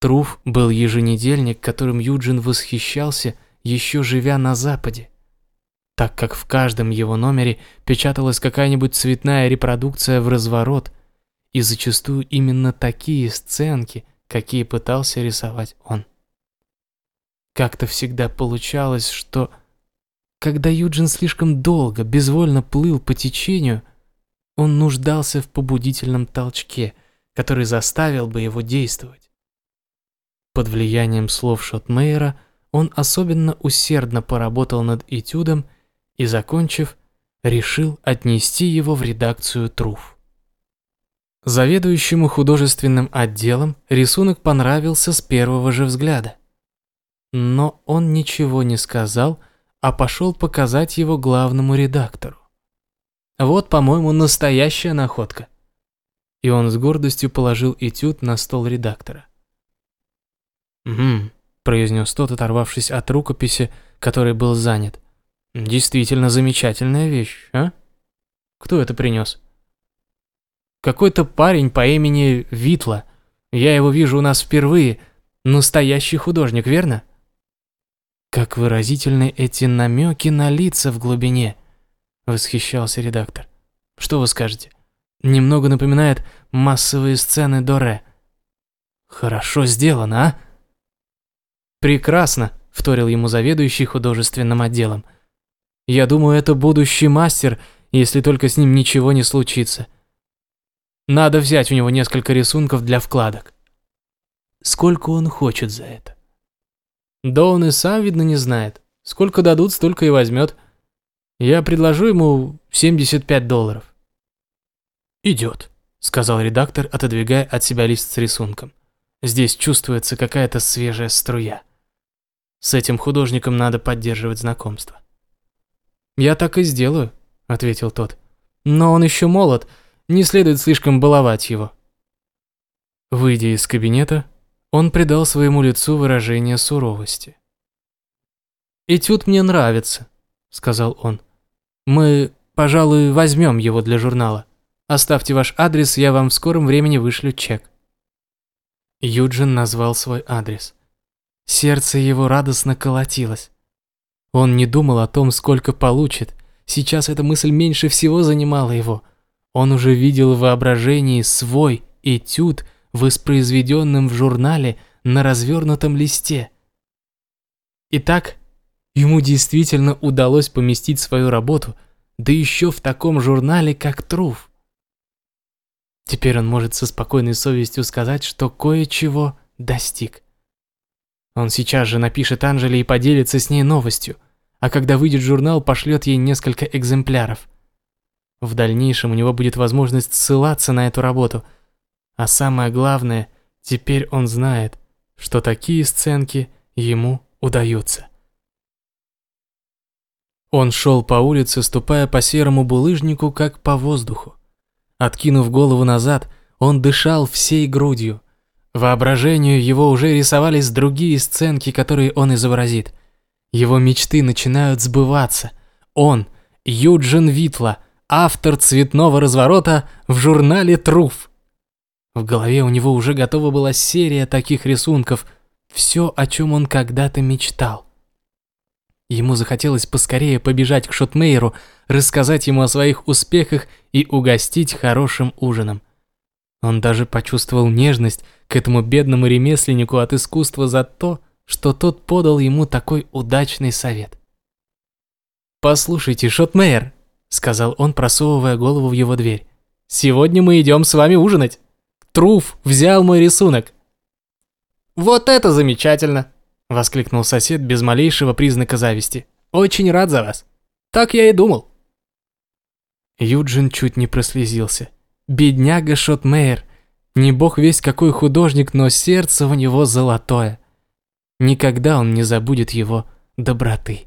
Труф был еженедельник, которым Юджин восхищался, еще живя на Западе, так как в каждом его номере печаталась какая-нибудь цветная репродукция в разворот, и зачастую именно такие сценки, какие пытался рисовать он. Как-то всегда получалось, что когда Юджин слишком долго, безвольно плыл по течению, он нуждался в побудительном толчке, который заставил бы его действовать. Под влиянием слов Шотмейера он особенно усердно поработал над этюдом и, закончив, решил отнести его в редакцию Труф. Заведующему художественным отделом рисунок понравился с первого же взгляда. Но он ничего не сказал, а пошел показать его главному редактору. Вот, по-моему, настоящая находка. И он с гордостью положил этюд на стол редактора. «Угу», — произнес тот, оторвавшись от рукописи, которой был занят. «Действительно замечательная вещь, а? Кто это принес?» «Какой-то парень по имени Витла. Я его вижу у нас впервые. Настоящий художник, верно?» Как выразительны эти намеки на лица в глубине, восхищался редактор. Что вы скажете? Немного напоминает массовые сцены Доре. Хорошо сделано, а? Прекрасно, вторил ему заведующий художественным отделом. Я думаю, это будущий мастер, если только с ним ничего не случится. Надо взять у него несколько рисунков для вкладок. Сколько он хочет за это? Да он и сам, видно, не знает. Сколько дадут, столько и возьмет. Я предложу ему 75 долларов. «Идет», — сказал редактор, отодвигая от себя лист с рисунком. «Здесь чувствуется какая-то свежая струя. С этим художником надо поддерживать знакомство». «Я так и сделаю», — ответил тот. «Но он еще молод, не следует слишком баловать его». Выйдя из кабинета, он придал своему лицу выражение суровости. «Этюд мне нравится», — сказал он. «Мы, пожалуй, возьмем его для журнала. Оставьте ваш адрес, я вам в скором времени вышлю чек». Юджин назвал свой адрес. Сердце его радостно колотилось. Он не думал о том, сколько получит. Сейчас эта мысль меньше всего занимала его. Он уже видел в воображении свой этюд — воспроизведенным в журнале на развернутом листе. Итак, ему действительно удалось поместить свою работу, да еще в таком журнале, как Труф. Теперь он может со спокойной совестью сказать, что кое-чего достиг. Он сейчас же напишет Анжеле и поделится с ней новостью, а когда выйдет журнал, пошлет ей несколько экземпляров. В дальнейшем у него будет возможность ссылаться на эту работу – а самое главное, теперь он знает, что такие сценки ему удаются. Он шел по улице, ступая по серому булыжнику, как по воздуху. Откинув голову назад, он дышал всей грудью. Воображению его уже рисовались другие сценки, которые он изобразит. Его мечты начинают сбываться. Он, Юджин Витла, автор «Цветного разворота» в журнале «Труф». В голове у него уже готова была серия таких рисунков, все, о чем он когда-то мечтал. Ему захотелось поскорее побежать к Шотмейеру, рассказать ему о своих успехах и угостить хорошим ужином. Он даже почувствовал нежность к этому бедному ремесленнику от искусства за то, что тот подал ему такой удачный совет. «Послушайте, Шотмейер», — сказал он, просовывая голову в его дверь, — «сегодня мы идем с вами ужинать». Труф взял мой рисунок. «Вот это замечательно!» – воскликнул сосед без малейшего признака зависти. «Очень рад за вас. Так я и думал». Юджин чуть не прослезился. Бедняга Шотмейер. Не бог весь какой художник, но сердце у него золотое. Никогда он не забудет его доброты.